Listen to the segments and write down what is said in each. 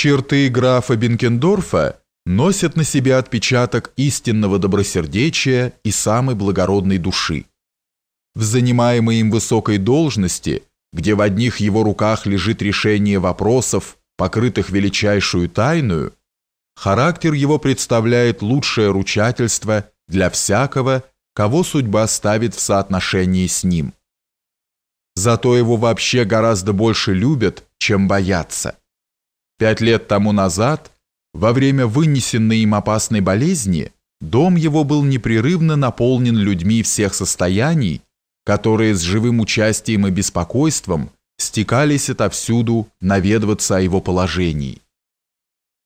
Черты графа Бенкендорфа носят на себе отпечаток истинного добросердечия и самой благородной души. В занимаемой им высокой должности, где в одних его руках лежит решение вопросов, покрытых величайшую тайную, характер его представляет лучшее ручательство для всякого, кого судьба ставит в соотношении с ним. Зато его вообще гораздо больше любят, чем боятся. Пять лет тому назад, во время вынесенной им опасной болезни, дом его был непрерывно наполнен людьми всех состояний, которые с живым участием и беспокойством стекались отовсюду наведываться о его положении.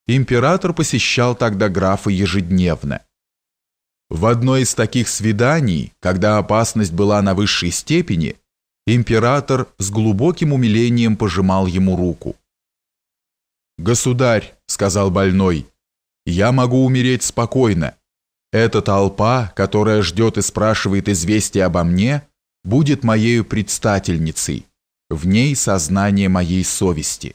Император посещал тогда графа ежедневно. В одной из таких свиданий, когда опасность была на высшей степени, император с глубоким умилением пожимал ему руку. «Государь», — сказал больной, — «я могу умереть спокойно. Эта толпа, которая ждет и спрашивает известия обо мне, будет моею предстательницей, в ней сознание моей совести».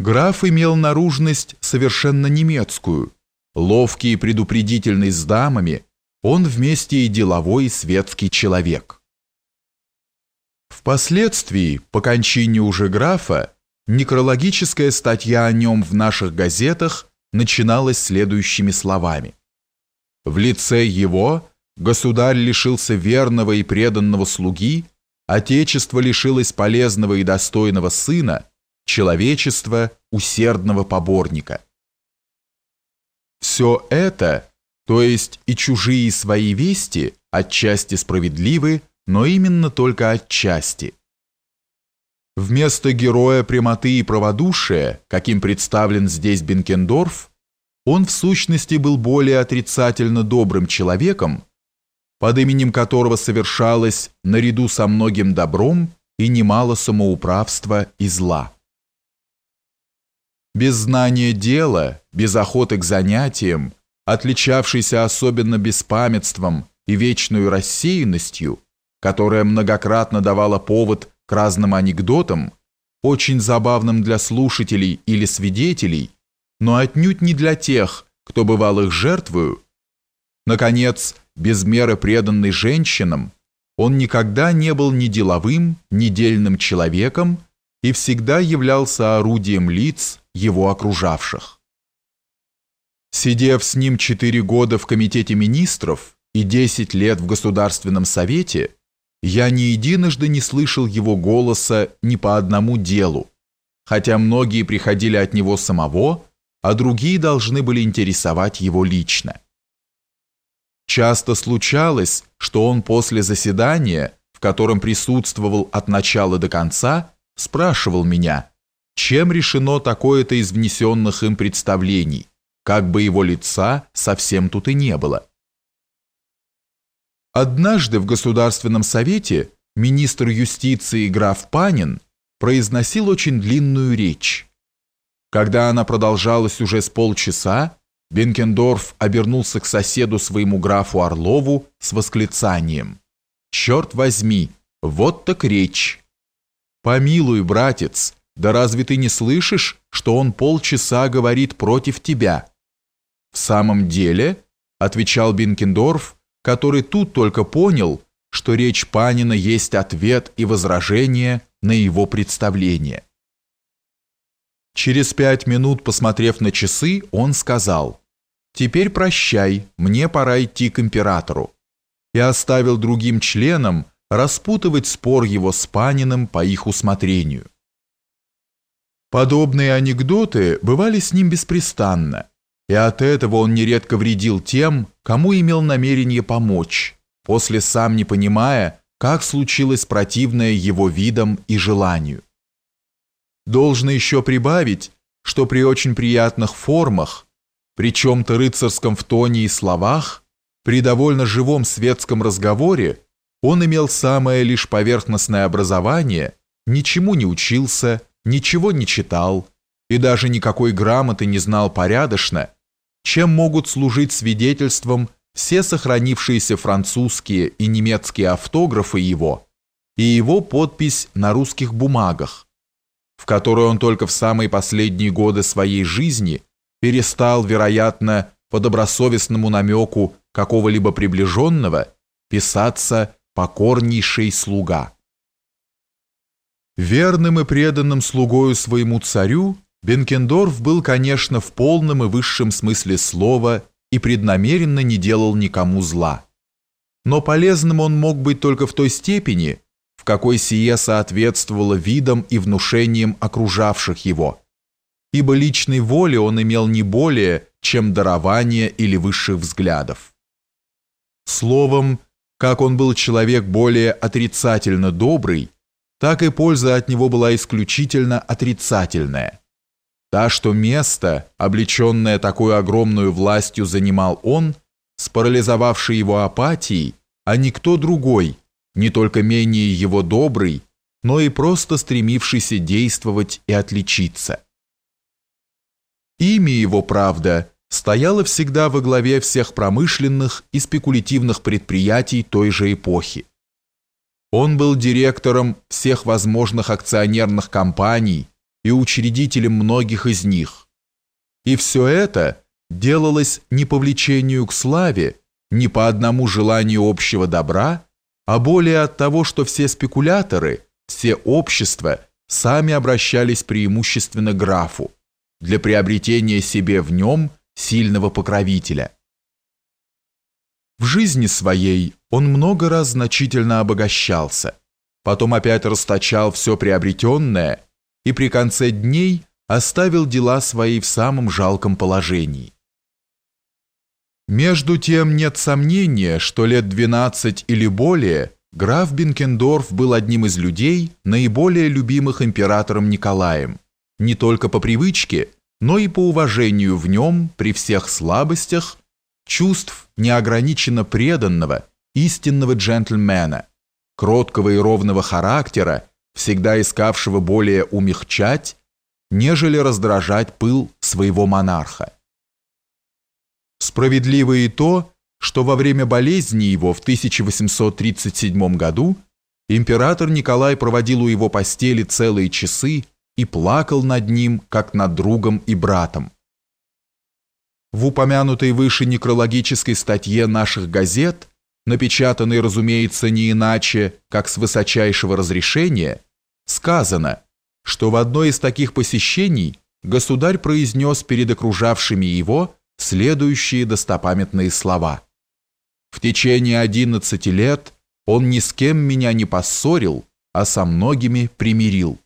Граф имел наружность совершенно немецкую, ловкий и предупредительный с дамами, он вместе и деловой, и светский человек. Впоследствии, по кончине уже графа, некрологическая статья о нем в наших газетах начиналась следующими словами. В лице его государь лишился верного и преданного слуги, отечество лишилось полезного и достойного сына, человечество усердного поборника. Все это, то есть и чужие свои вести, отчасти справедливы, но именно только отчасти. Вместо героя прямоты и праводушия, каким представлен здесь Бенкендорф, он в сущности был более отрицательно добрым человеком, под именем которого совершалось наряду со многим добром и немало самоуправства и зла. Без знания дела, без охоты к занятиям, отличавшийся особенно беспамятством и вечной рассеянностью, которая многократно давала повод разным анекдотам, очень забавным для слушателей или свидетелей, но отнюдь не для тех, кто бывал их жертвою. Наконец, без меры преданный женщинам, он никогда не был ни деловым, ни дельным человеком и всегда являлся орудием лиц, его окружавших. Сидев с ним четыре года в Комитете министров и десять лет в Государственном совете, я ни единожды не слышал его голоса ни по одному делу, хотя многие приходили от него самого, а другие должны были интересовать его лично. Часто случалось, что он после заседания, в котором присутствовал от начала до конца, спрашивал меня, чем решено такое-то из внесенных им представлений, как бы его лица совсем тут и не было. Однажды в Государственном совете министр юстиции граф Панин произносил очень длинную речь. Когда она продолжалась уже с полчаса, Бенкендорф обернулся к соседу своему графу Орлову с восклицанием. «Черт возьми, вот так речь!» «Помилуй, братец, да разве ты не слышишь, что он полчаса говорит против тебя?» «В самом деле», — отвечал Бенкендорф, который тут только понял, что речь Панина есть ответ и возражение на его представление. Через пять минут, посмотрев на часы, он сказал, «Теперь прощай, мне пора идти к императору», и оставил другим членам распутывать спор его с Паниным по их усмотрению. Подобные анекдоты бывали с ним беспрестанно, и от этого он нередко вредил тем, кому имел намерение помочь, после сам не понимая, как случилось противное его видам и желанию. Должно еще прибавить, что при очень приятных формах, при чем-то рыцарском в тоне и словах, при довольно живом светском разговоре, он имел самое лишь поверхностное образование, ничему не учился, ничего не читал и даже никакой грамоты не знал порядочно, чем могут служить свидетельством все сохранившиеся французские и немецкие автографы его и его подпись на русских бумагах, в которой он только в самые последние годы своей жизни перестал, вероятно, по добросовестному намеку какого-либо приближенного писаться «покорнейший слуга». Верным и преданным слугою своему царю Бенкендорф был, конечно, в полном и высшем смысле слова и преднамеренно не делал никому зла. Но полезным он мог быть только в той степени, в какой сие соответствовало видам и внушениям окружавших его, ибо личной воли он имел не более, чем дарование или высших взглядов. Словом, как он был человек более отрицательно добрый, так и польза от него была исключительно отрицательная. Та, что место, облеченное такой огромную властью, занимал он, спарализовавший его апатией, а никто другой, не только менее его добрый, но и просто стремившийся действовать и отличиться. Имя его, правда, стояло всегда во главе всех промышленных и спекулятивных предприятий той же эпохи. Он был директором всех возможных акционерных компаний и учредителем многих из них. И все это делалось не по влечению к славе, не по одному желанию общего добра, а более от того, что все спекуляторы, все общества сами обращались преимущественно к графу для приобретения себе в нем сильного покровителя. В жизни своей он много раз значительно обогащался, потом опять расточал все приобретенное и при конце дней оставил дела свои в самом жалком положении. Между тем нет сомнения, что лет 12 или более граф Бенкендорф был одним из людей, наиболее любимых императором Николаем, не только по привычке, но и по уважению в нем при всех слабостях чувств неограниченно преданного, истинного джентльмена, кроткого и ровного характера, всегда искавшего более умягчать, нежели раздражать пыл своего монарха. Справедливо и то, что во время болезни его в 1837 году император Николай проводил у его постели целые часы и плакал над ним, как над другом и братом. В упомянутой выше некрологической статье наших газет, напечатанной, разумеется, не иначе, как с высочайшего разрешения, сказано, что в одной из таких посещений государь произнес перед окружавшими его следующие достопамятные слова. «В течение одиннадцати лет он ни с кем меня не поссорил, а со многими примирил».